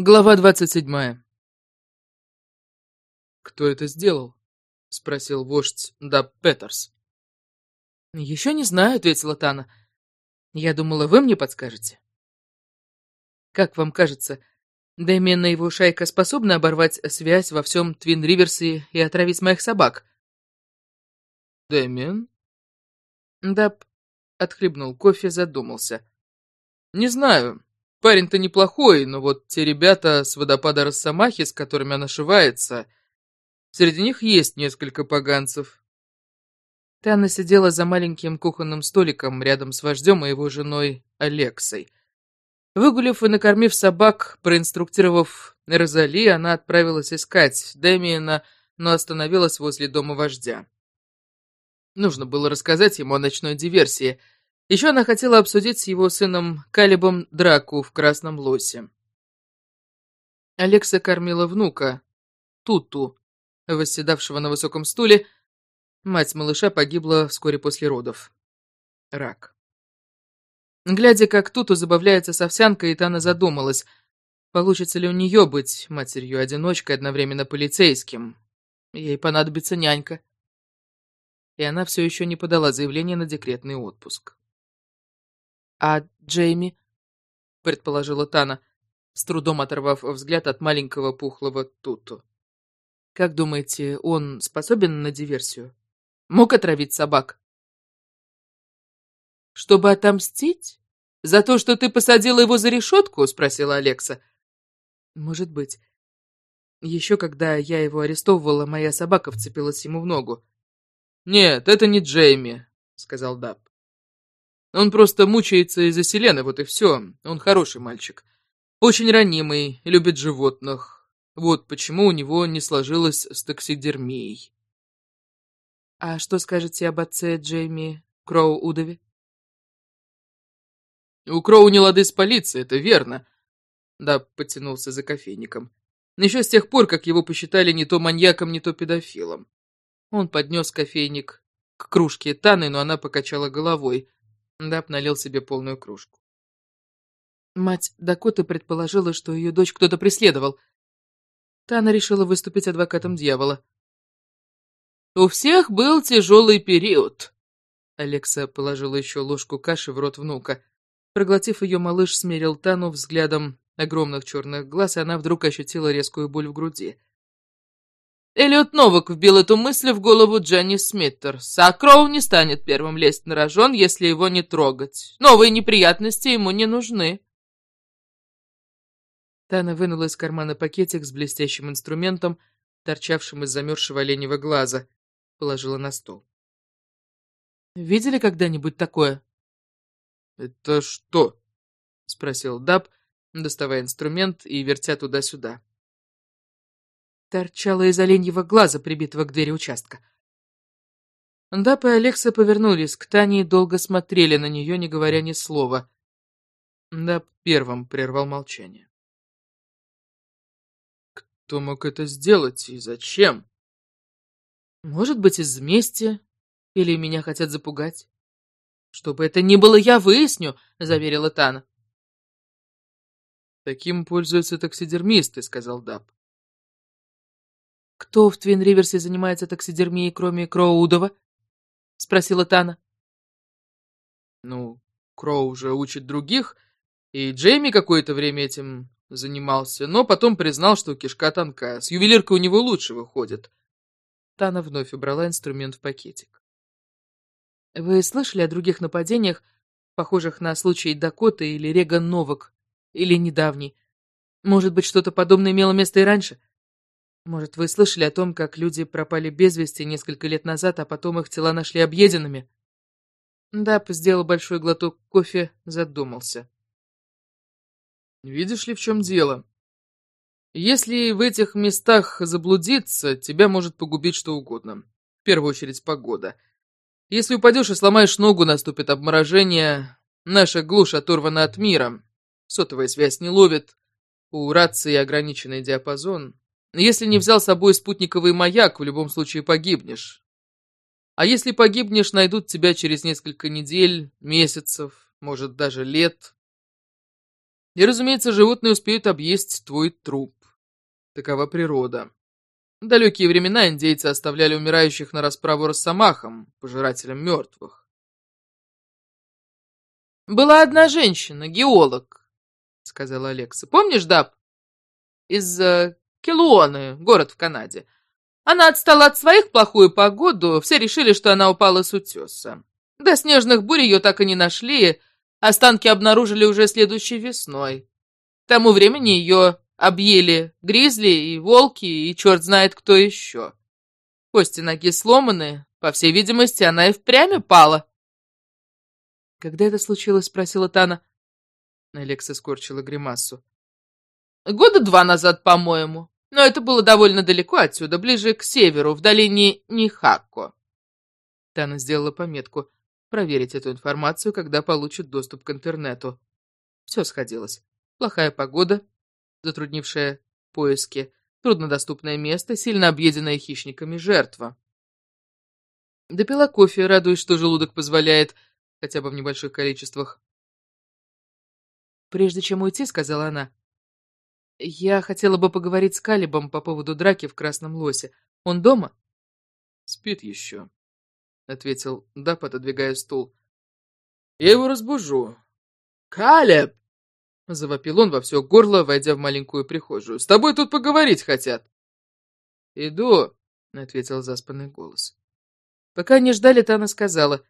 Глава двадцать седьмая. «Кто это сделал?» — спросил вождь Даб Петерс. «Еще не знаю», — ответила Тана. «Я думала, вы мне подскажете». «Как вам кажется, Дэмиан и его шайка способны оборвать связь во всем Твин-Риверсе и отравить моих собак?» «Дэмиан?» Даб отхлебнул кофе, задумался. «Не знаю. Парень-то неплохой, но вот те ребята с водопада Росомахи, с которыми она шивается, среди них есть несколько поганцев. Тана сидела за маленьким кухонным столиком рядом с вождем и его женой Алексой. Выгулив и накормив собак, проинструктировав Розали, она отправилась искать Дэмиена, но остановилась возле дома вождя. Нужно было рассказать ему о ночной диверсии — еще она хотела обсудить с его сыном Калибом драку в Красном Лосе. Алекса кормила внука, Туту, восседавшего на высоком стуле. Мать малыша погибла вскоре после родов. Рак. Глядя, как Туту забавляется с овсянкой, Тана задумалась, получится ли у нее быть матерью-одиночкой, одновременно полицейским. Ей понадобится нянька. И она все еще не подала заявление на декретный отпуск. «А Джейми?» — предположила Тана, с трудом оторвав взгляд от маленького пухлого Туту. «Как думаете, он способен на диверсию? Мог отравить собак?» «Чтобы отомстить? За то, что ты посадила его за решетку?» — спросила Алекса. «Может быть. Еще когда я его арестовывала, моя собака вцепилась ему в ногу». «Нет, это не Джейми», — сказал Даб. Он просто мучается из-за Селены, вот и все. Он хороший мальчик. Очень ранимый, любит животных. Вот почему у него не сложилось с таксидермией. А что скажете об отце Джейми Кроу-Удове? У Кроу не лады с полицией, это верно. Да, потянулся за кофейником. Еще с тех пор, как его посчитали не то маньяком, не то педофилом. Он поднес кофейник к кружке Таны, но она покачала головой. Даб налил себе полную кружку. Мать Дакоты предположила, что ее дочь кто-то преследовал. Тана решила выступить адвокатом дьявола. «У всех был тяжелый период», — Алекса положила еще ложку каши в рот внука. Проглотив ее, малыш смерил Тану взглядом огромных черных глаз, и она вдруг ощутила резкую боль в груди. Эллиот Новак вбил эту мысль в голову Дженни Смиттерс. А Кроу не станет первым лезть на рожон, если его не трогать. Новые неприятности ему не нужны. Тана вынула из кармана пакетик с блестящим инструментом, торчавшим из замерзшего оленевого глаза, положила на стол. «Видели когда-нибудь такое?» «Это что?» — спросил Даб, доставая инструмент и вертя туда-сюда торчала из оленьего глаза, прибитого к двери участка. Дап и Алекса повернулись к Тане и долго смотрели на нее, не говоря ни слова. Дап первым прервал молчание. Кто мог это сделать и зачем? Может быть, из мести? Или меня хотят запугать? Что бы это ни было, я выясню, заверила Тана. Таким пользуются таксидермисты, сказал Даб. «Кто в Твин-Риверсе занимается таксидермией, кроме Кроудова?» — спросила Тана. «Ну, Кроу уже учит других, и Джейми какое-то время этим занимался, но потом признал, что кишка тонкая, с ювелиркой у него лучше выходит». Тана вновь убрала инструмент в пакетик. «Вы слышали о других нападениях, похожих на случай Дакоты или Реган Новак, или недавний? Может быть, что-то подобное имело место и раньше?» Может, вы слышали о том, как люди пропали без вести несколько лет назад, а потом их тела нашли объеденными? Дап сделал большой глоток кофе, задумался. Видишь ли, в чем дело? Если в этих местах заблудиться, тебя может погубить что угодно. В первую очередь погода. Если упадешь и сломаешь ногу, наступит обморожение. Наша глушь оторвана от мира. Сотовая связь не ловит. У рации ограниченный диапазон. Если не взял с собой спутниковый маяк, в любом случае погибнешь. А если погибнешь, найдут тебя через несколько недель, месяцев, может, даже лет. И, разумеется, животные успеют объесть твой труп. Такова природа. В далекие времена индейцы оставляли умирающих на расправу росомахам, пожирателям мертвых. «Была одна женщина, геолог», — сказала Алекса. «Помнишь, Даб? Из Келуоны, город в Канаде. Она отстала от своих плохую погоду, все решили, что она упала с утеса. До снежных бурь ее так и не нашли, останки обнаружили уже следующей весной. К тому времени ее объели гризли и волки, и черт знает кто еще. Кости ноги сломаны, по всей видимости, она и впрямь пала. «Когда это случилось?» — спросила Тана. Алекса скорчила гримасу. «Года два назад, по-моему. Но это было довольно далеко отсюда, ближе к северу, в долине Нихако». Тана сделала пометку проверить эту информацию, когда получит доступ к интернету. Все сходилось. Плохая погода, затруднившая поиски, труднодоступное место, сильно объеденная хищниками жертва. Допила кофе, радуясь, что желудок позволяет, хотя бы в небольших количествах. «Прежде чем уйти», — сказала она, — «я хотела бы поговорить с Калибом по поводу драки в Красном Лосе. Он дома?» «Спит еще», — ответил Дап, отодвигая стул. «Я его разбужу». «Калеб!» — завопил он во все горло, войдя в маленькую прихожую. «С тобой тут поговорить хотят!» «Иду!» — ответил заспанный голос. Пока не ждали, Тана сказала.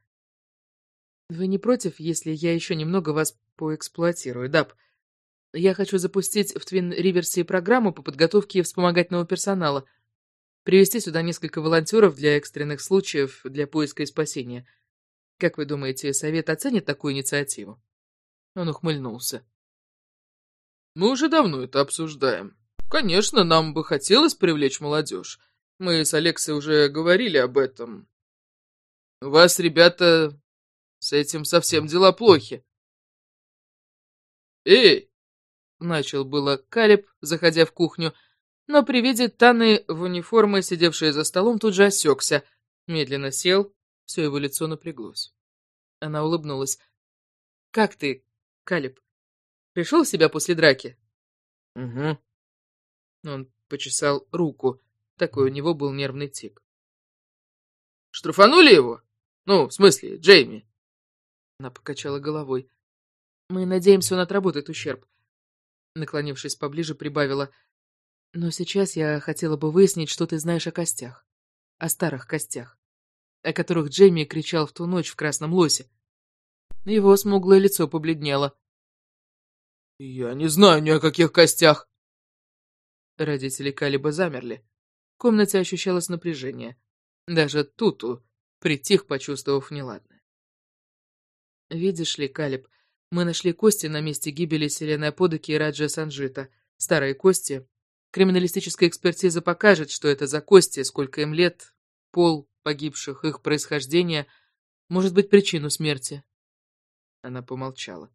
«Вы не против, если я еще немного вас поэксплуатирую, Даб? Я хочу запустить в Твин Риверсе программу по подготовке вспомогательного персонала, привести сюда несколько волонтеров для экстренных случаев, для поиска и спасения. Как вы думаете, Совет оценит такую инициативу?» Он ухмыльнулся. Мы уже давно это обсуждаем. Конечно, нам бы хотелось привлечь молодежь. Мы с Алексой уже говорили об этом. У вас, ребята, с этим совсем дела плохи. «Эй!» — начал было Калиб, заходя в кухню, но при виде Таны в униформе, сидевшей за столом, тут же осекся, медленно сел, все его лицо напряглось. Она улыбнулась. «Как ты, Калиб?» Пришел в себя после драки? Угу. Он почесал руку. Такой у него был нервный тик. Штрафанули его? Ну, в смысле, Джейми? Она покачала головой. Мы надеемся, он отработает ущерб. Наклонившись поближе, прибавила. Но сейчас я хотела бы выяснить, что ты знаешь о костях. О старых костях. О которых Джейми кричал в ту ночь в Красном Лосе. Его смуглое лицо побледнело. «Я не знаю ни о каких костях!» Родители Калиба замерли. В комнате ощущалось напряжение. Даже Туту притих, почувствовав неладное. «Видишь ли, Калиб, мы нашли кости на месте гибели Селены Аподоки и Раджа Санджита. Старые кости. Криминалистическая экспертиза покажет, что это за кости, сколько им лет, пол погибших, их происхождение, может быть причину смерти». Она помолчала.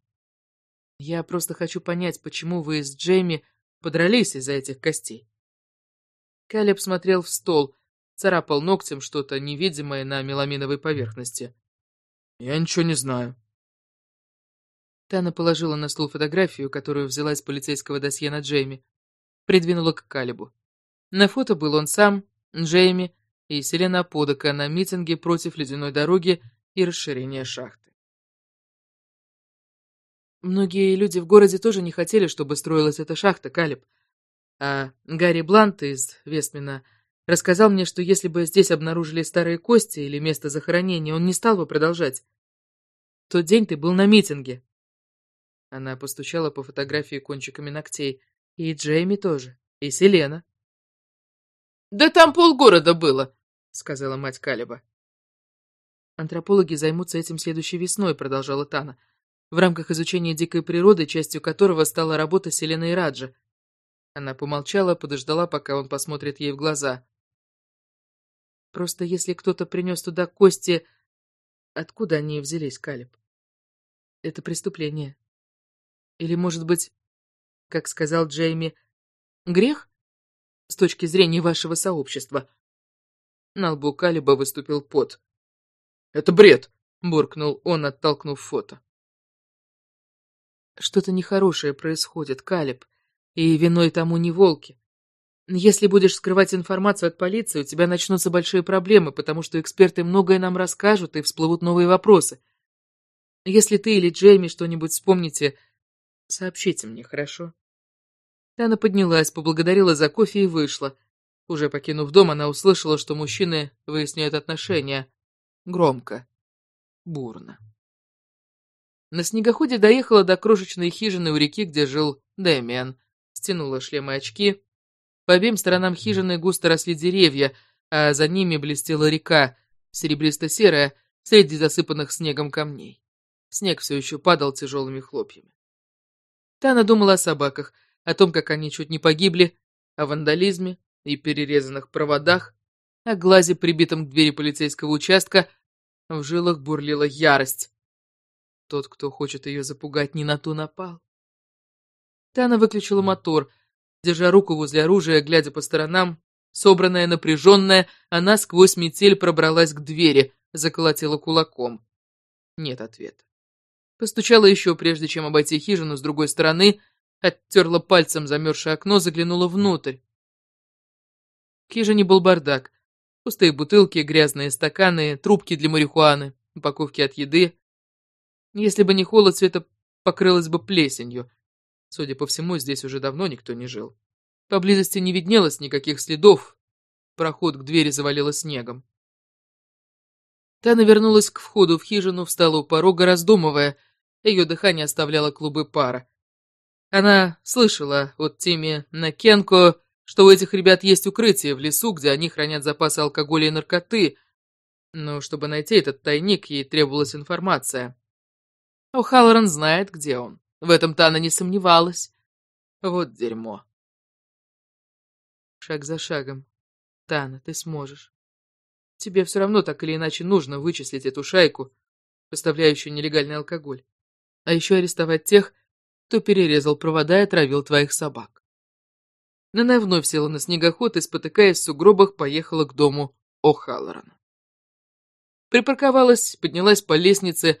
Я просто хочу понять, почему вы с Джейми подрались из-за этих костей. Калеб смотрел в стол, царапал ногтем что-то невидимое на меламиновой поверхности. Я ничего не знаю. Тана положила на стол фотографию, которую взяла из полицейского досье на Джейми. Придвинула к Калебу. На фото был он сам, Джейми и Селена Подока на митинге против ледяной дороги и расширения шахт. Многие люди в городе тоже не хотели, чтобы строилась эта шахта, Калиб. А Гарри Блант из Вестмина рассказал мне, что если бы здесь обнаружили старые кости или место захоронения, он не стал бы продолжать. В тот день ты был на митинге. Она постучала по фотографии кончиками ногтей. И Джейми тоже. И Селена. «Да там полгорода было», — сказала мать Калиба. «Антропологи займутся этим следующей весной», — продолжала Тана в рамках изучения дикой природы, частью которого стала работа Селены и Раджа. Она помолчала, подождала, пока он посмотрит ей в глаза. Просто если кто-то принес туда кости, откуда они взялись, Калиб? Это преступление. Или, может быть, как сказал Джейми, грех? С точки зрения вашего сообщества. На лбу Калиба выступил пот. «Это бред!» — буркнул он, оттолкнув фото. Что-то нехорошее происходит, Калиб, и виной тому не волки. Если будешь скрывать информацию от полиции, у тебя начнутся большие проблемы, потому что эксперты многое нам расскажут и всплывут новые вопросы. Если ты или Джейми что-нибудь вспомните, сообщите мне, хорошо?» Тана поднялась, поблагодарила за кофе и вышла. Уже покинув дом, она услышала, что мужчины выясняют отношения. Громко. Бурно. На снегоходе доехала до крошечной хижины у реки, где жил Дэмиан. Стянула шлем и очки, по обеим сторонам хижины густо росли деревья, а за ними блестела река, серебристо-серая, среди засыпанных снегом камней. Снег все еще падал тяжелыми хлопьями. Тана думала о собаках, о том, как они чуть не погибли, о вандализме и перерезанных проводах, о глазе, прибитом к двери полицейского участка. В жилах бурлила ярость. Тот, кто хочет ее запугать, не на ту напал. Тана выключила мотор — Держа руку возле оружия, глядя по сторонам, собранная, напряженная, она сквозь метель пробралась к двери, заколотила кулаком. Нет ответа. Постучала еще, прежде чем обойти хижину с другой стороны, оттерла пальцем замерзшее окно, заглянула внутрь. В хижине был бардак. Пустые бутылки, грязные стаканы, трубки для марихуаны, упаковки от еды. Если бы не холод, Света покрылась бы плесенью. Судя по всему, здесь уже давно никто не жил. Поблизости не виднелось никаких следов. Проход к двери завалило снегом. Тана вернулась к входу в хижину, встала у порога, раздумывая. Ее дыхание оставляло клубы пара. Она слышала от Тими Накенко, что у этих ребят есть укрытие в лесу, где они хранят запасы алкоголя и наркоты. Но чтобы найти этот тайник, ей требовалась информация. О'Халлоран знает, где он. В этом Тана не сомневалась. Вот дерьмо. Шаг за шагом. Тана, ты сможешь. Тебе все равно так или иначе нужно вычислить эту шайку, поставляющую нелегальный алкоголь. А еще арестовать тех, кто перерезал провода и отравил твоих собак. Она вновь села на снегоход и, спотыкаясь в сугробах, поехала к дому О'Халлорана. Припарковалась, поднялась по лестнице,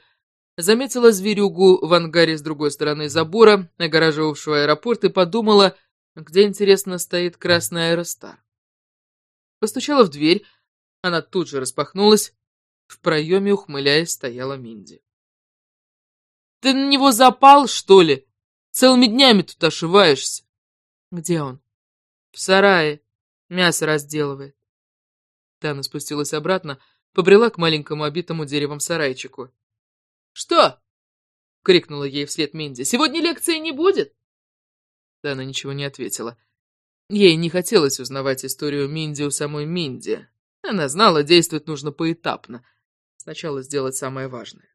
Заметила зверюгу в ангаре с другой стороны забора, огораживавшего аэропорт, и подумала, где, интересно, стоит красный аэростар. Постучала в дверь, она тут же распахнулась. В проеме, ухмыляясь, стояла Минди. «Ты на него запал, что ли? Целыми днями тут ошиваешься». «Где он?» «В сарае. Мясо разделывает». Тана спустилась обратно, побрела к маленькому обитому деревом сарайчику. «Что?» — крикнула ей вслед Минди. «Сегодня лекции не будет?» Да она ничего не ответила. Ей не хотелось узнавать историю Минди у самой Минди. Она знала, действовать нужно поэтапно. Сначала сделать самое важное.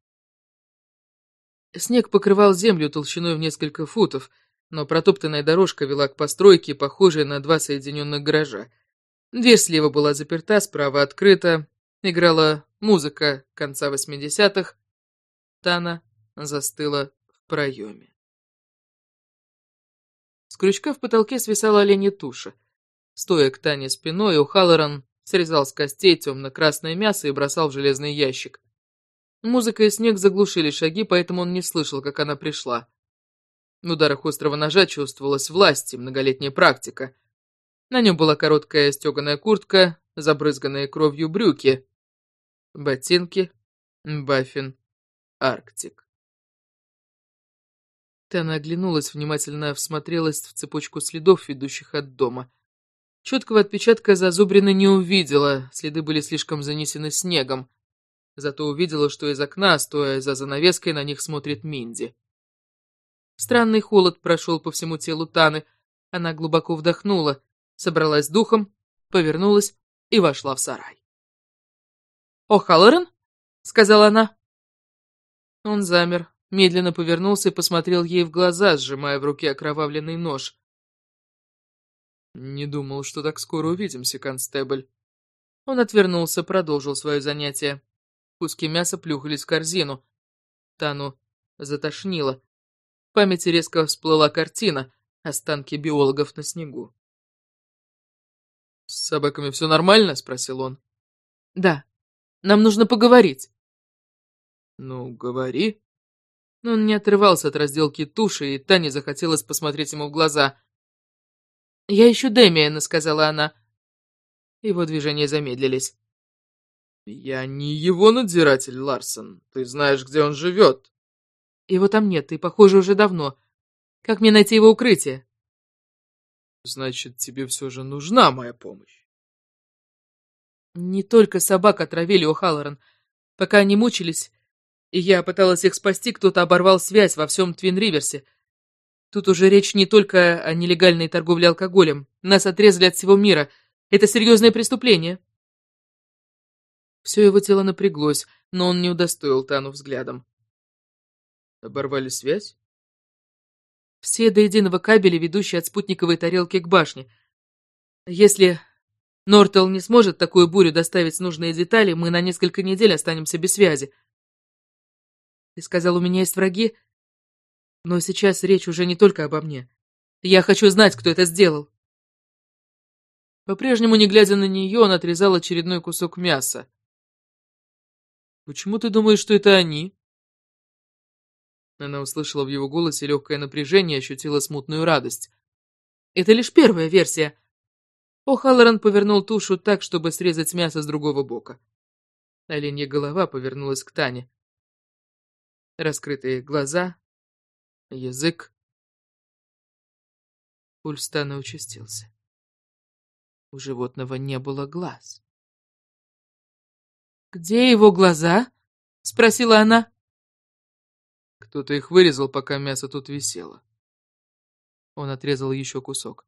Снег покрывал землю толщиной в несколько футов, но протоптанная дорожка вела к постройке, похожей на два соединенных гаража. Дверь слева была заперта, справа открыта. Играла музыка конца восьмидесятых, Тана застыла в проеме. С крючка в потолке свисала оленья туша. Стоя к Тане спиной, у Халлоран срезал с костей темно-красное мясо и бросал в железный ящик. Музыка и снег заглушили шаги, поэтому он не слышал, как она пришла. В ударах острого ножа чувствовалась власть и многолетняя практика. На нем была короткая стеганая куртка, забрызганные кровью брюки, ботинки, баффин Арктик. Тана оглянулась, внимательно всмотрелась в цепочку следов, ведущих от дома. Четкого отпечатка зазубрина не увидела, следы были слишком занесены снегом. Зато увидела, что из окна, стоя за занавеской, на них смотрит Минди. Странный холод прошел по всему телу Таны. Она глубоко вдохнула, собралась духом, повернулась и вошла в сарай. «О, Халлорен?» — сказала она. Он замер, медленно повернулся и посмотрел ей в глаза, сжимая в руке окровавленный нож. «Не думал, что так скоро увидимся, констебль». Он отвернулся, продолжил свое занятие. Куски мяса плюхались в корзину. Тану затошнило. В памяти резко всплыла картина, останки биологов на снегу. «С собаками все нормально?» — спросил он. «Да. Нам нужно поговорить». «Ну, говори». Но он не отрывался от разделки туши, и Тане захотелось посмотреть ему в глаза. «Я ищу Дэмиена», — сказала она. Его движения замедлились. «Я не его надзиратель, Ларсон. Ты знаешь, где он живет». «Его там нет, и, похоже, уже давно. Как мне найти его укрытие?» «Значит, тебе все же нужна моя помощь». Не только собак отравили у Халлоран. Пока они мучились, и я пыталась их спасти, кто-то оборвал связь во всем Твин-Риверсе. Тут уже речь не только о нелегальной торговле алкоголем. Нас отрезали от всего мира. Это серьезное преступление. Все его тело напряглось, но он не удостоил Тану взглядом. Оборвали связь? Все до единого кабеля, ведущие от спутниковой тарелки к башне. Если Нортел не сможет такую бурю доставить нужные детали, мы на несколько недель останемся без связи. Ты сказал, у меня есть враги, но сейчас речь уже не только обо мне. Я хочу знать, кто это сделал. По-прежнему, не глядя на нее, он отрезал очередной кусок мяса. «Почему ты думаешь, что это они?» Она услышала в его голосе легкое напряжение и ощутила смутную радость. «Это лишь первая версия». О'Халлоран повернул тушу так, чтобы срезать мясо с другого бока. Оленья голова повернулась к Тане. Раскрытые глаза, язык. Пульс Таны участился. У животного не было глаз. «Где его глаза?» — спросила она. Кто-то их вырезал, пока мясо тут висело. Он отрезал еще кусок.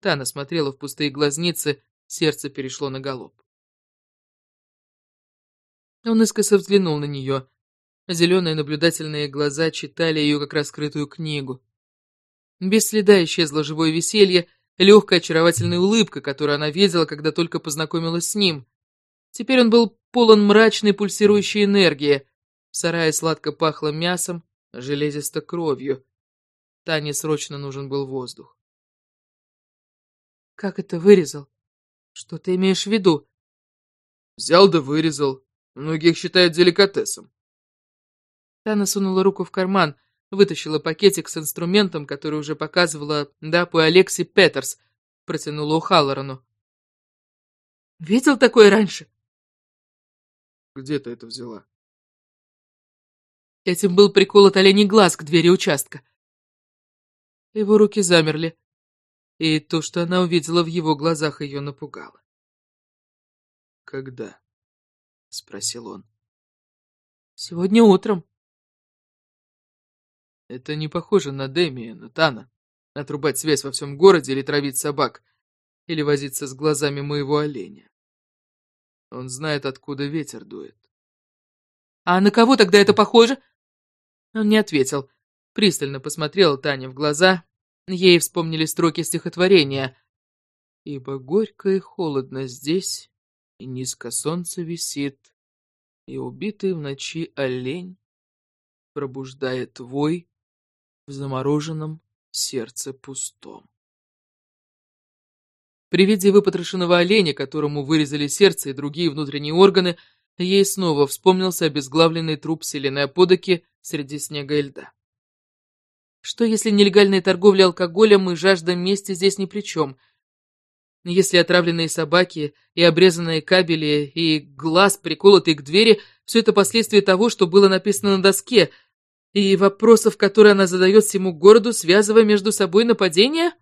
Тана смотрела в пустые глазницы, сердце перешло на галоп. Он искоса взглянул на нее. Зеленые наблюдательные глаза читали ее как раскрытую книгу. Без следа исчезло живое веселье, легкая очаровательная улыбка, которую она видела, когда только познакомилась с ним. Теперь он был полон мрачной пульсирующей энергии. В сарае сладко пахло мясом, железисто кровью. Тане срочно нужен был воздух. «Как это вырезал? Что ты имеешь в виду?» «Взял да вырезал. Многих считают деликатесом». Тана сунула руку в карман, вытащила пакетик с инструментом, который уже показывала Дапу и Алекси Петерс, протянула у Халлорану. «Видел такое раньше?» Где ты это взяла? Этим был приколот оленей глаз к двери участка. Его руки замерли, и то, что она увидела в его глазах, ее напугало. «Когда?» — спросил он. «Сегодня утром». Это не похоже на Дэмиена, Тана. Отрубать связь во всем городе или травить собак, или возиться с глазами моего оленя. Он знает, откуда ветер дует. «А на кого тогда это похоже?» Он не ответил. Пристально посмотрел Таня в глаза. Ей вспомнили строки стихотворения. «Ибо горько и холодно здесь, и низко солнце висит, и убитый в ночи олень пробуждает вой в замороженном сердце пустом». При виде выпотрошенного оленя, которому вырезали сердце и другие внутренние органы, ей снова вспомнился обезглавленный труп Селены Аподоки среди снега и льда. Что если нелегальная торговля алкоголем и жажда мести здесь ни при чем? Если отравленные собаки и обрезанные кабели и глаз, приколотый к двери, все это последствия того, что было написано на доске, и вопросов, которые она задает всему городу, связывая между собой нападения?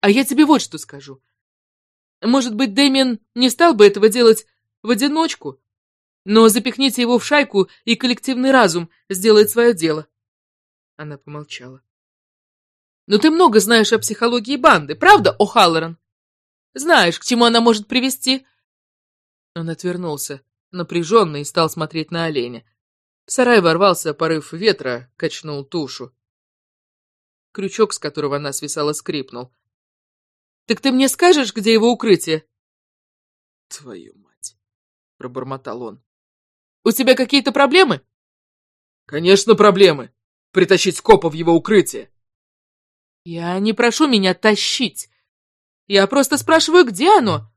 А я тебе вот что скажу. Может быть, Дэмиан не стал бы этого делать в одиночку, но запихните его в шайку, и коллективный разум сделает свое дело. Она помолчала. Но ты много знаешь о психологии банды, правда, О'Халлоран? Знаешь, к чему она может привести? Он отвернулся, напряженный, и стал смотреть на оленя. В сарай ворвался порыв ветра, качнул тушу. Крючок, с которого она свисала, скрипнул. Так ты мне скажешь, где его укрытие? Твою мать, пробормотал он. У тебя какие-то проблемы? Конечно, проблемы. Притащить копа в его укрытие. Я не прошу меня тащить. Я просто спрашиваю, где оно?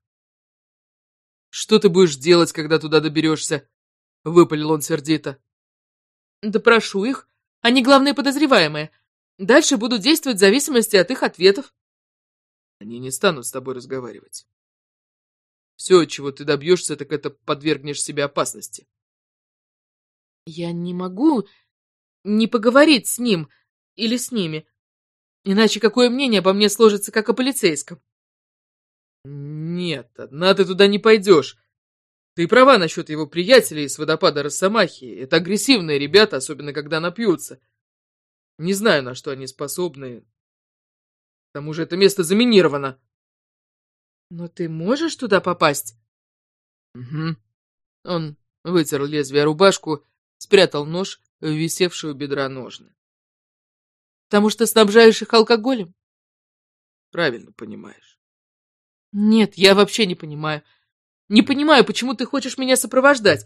Что ты будешь делать, когда туда доберешься? — выпалил он сердито. «Да прошу их. Они главные подозреваемые. Дальше буду действовать в зависимости от их ответов». «Они не станут с тобой разговаривать. Все, чего ты добьешься, так это подвергнешь себе опасности». «Я не могу не поговорить с ним или с ними. Иначе какое мнение обо мне сложится, как о полицейском?» «Нет, одна ты туда не пойдешь. Ты права насчет его приятелей с водопада Росомахи. Это агрессивные ребята, особенно когда напьются. Не знаю, на что они способны. К тому же это место заминировано. Но ты можешь туда попасть? Угу. Он вытер лезвие рубашку, спрятал нож в висевшую бедра ножны. Потому что снабжаешь их алкоголем? Правильно понимаешь. Нет, я вообще не понимаю. Не понимаю, почему ты хочешь меня сопровождать.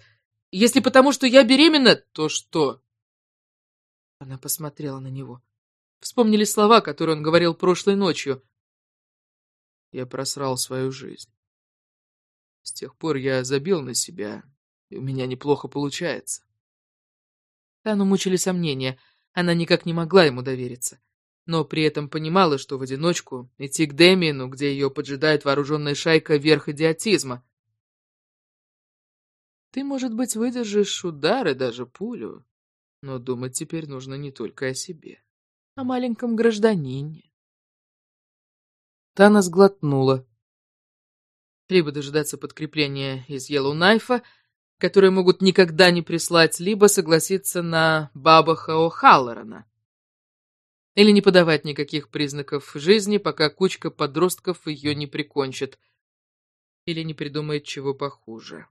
Если потому, что я беременна, то что? Она посмотрела на него. Вспомнили слова, которые он говорил прошлой ночью. Я просрал свою жизнь. С тех пор я забил на себя, и у меня неплохо получается. Тану мучили сомнения. Она никак не могла ему довериться. Но при этом понимала, что в одиночку идти к Дэмиену, где ее поджидает вооруженная шайка, верх идиотизма. Ты, может быть, выдержишь удары, даже пулю, но думать теперь нужно не только о себе, о маленьком гражданине. Тана сглотнула. Либо дожидаться подкрепления из Йеллоунайфа, которые могут никогда не прислать, либо согласиться на Бабаха О'Халлорана. Или не подавать никаких признаков жизни, пока кучка подростков ее не прикончит. Или не придумает чего похуже.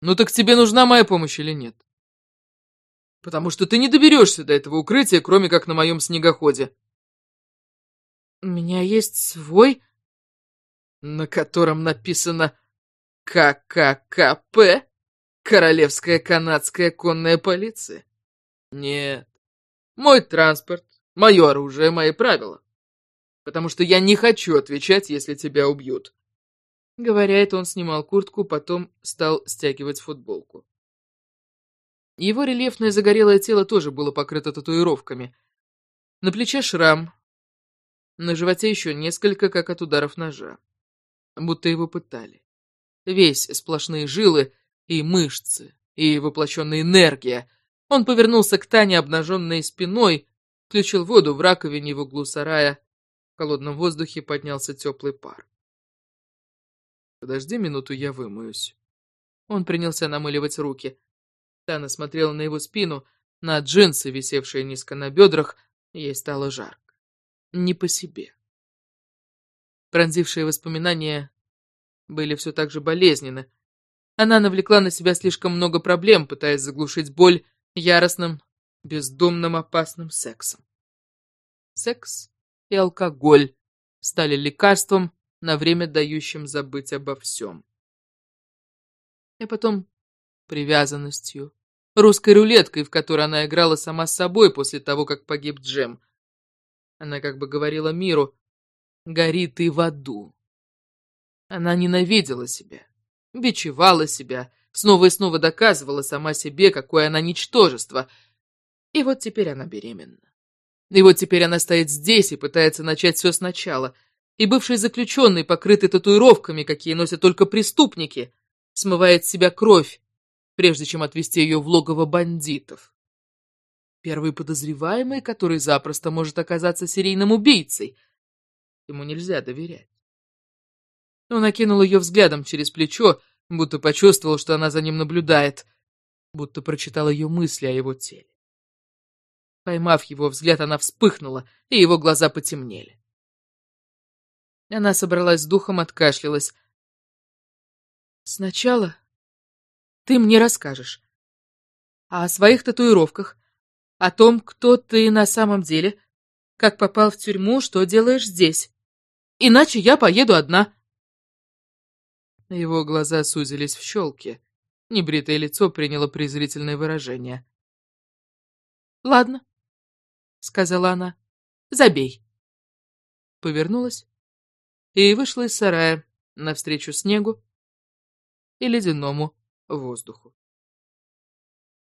Ну так тебе нужна моя помощь или нет? Потому что ты не доберешься до этого укрытия, кроме как на моем снегоходе. У меня есть свой, на котором написано КККП, Королевская канадская конная полиция. Нет, мой транспорт, мое оружие, мои правила. Потому что я не хочу отвечать, если тебя убьют. Говоря это, он снимал куртку, потом стал стягивать футболку. Его рельефное загорелое тело тоже было покрыто татуировками. На плече шрам, на животе еще несколько, как от ударов ножа. Будто его пытали. Весь сплошные жилы и мышцы, и воплощенная энергия. Он повернулся к Тане обнаженной спиной, включил воду в раковине в углу сарая. В холодном воздухе поднялся теплый пар. Подожди минуту, я вымоюсь. Он принялся намыливать руки. Тана смотрела на его спину, на джинсы, висевшие низко на бедрах, ей стало жарко. Не по себе. Пронзившие воспоминания были все так же болезненны. Она навлекла на себя слишком много проблем, пытаясь заглушить боль яростным, бездумным, опасным сексом. Секс и алкоголь стали лекарством, на время дающим забыть обо всем. И потом привязанностью, русской рулеткой, в которой она играла сама с собой после того, как погиб Джем. Она как бы говорила миру «Гори ты в аду». Она ненавидела себя, бичевала себя, снова и снова доказывала сама себе, какое она ничтожество. И вот теперь она беременна. И вот теперь она стоит здесь и пытается начать все сначала — и бывший заключенный, покрытый татуировками, какие носят только преступники, смывает с себя кровь, прежде чем отвезти ее в логово бандитов. Первый подозреваемый, который запросто может оказаться серийным убийцей. Ему нельзя доверять. Он окинул ее взглядом через плечо, будто почувствовал, что она за ним наблюдает, будто прочитал ее мысли о его теле. Поймав его взгляд, она вспыхнула, и его глаза потемнели. Она собралась с духом, откашлялась. «Сначала ты мне расскажешь. о своих татуировках, о том, кто ты на самом деле, как попал в тюрьму, что делаешь здесь. Иначе я поеду одна». Его глаза сузились в щелки. Небритое лицо приняло презрительное выражение. «Ладно», — сказала она, — «забей». Повернулась и вышла из сарая навстречу снегу и ледяному воздуху.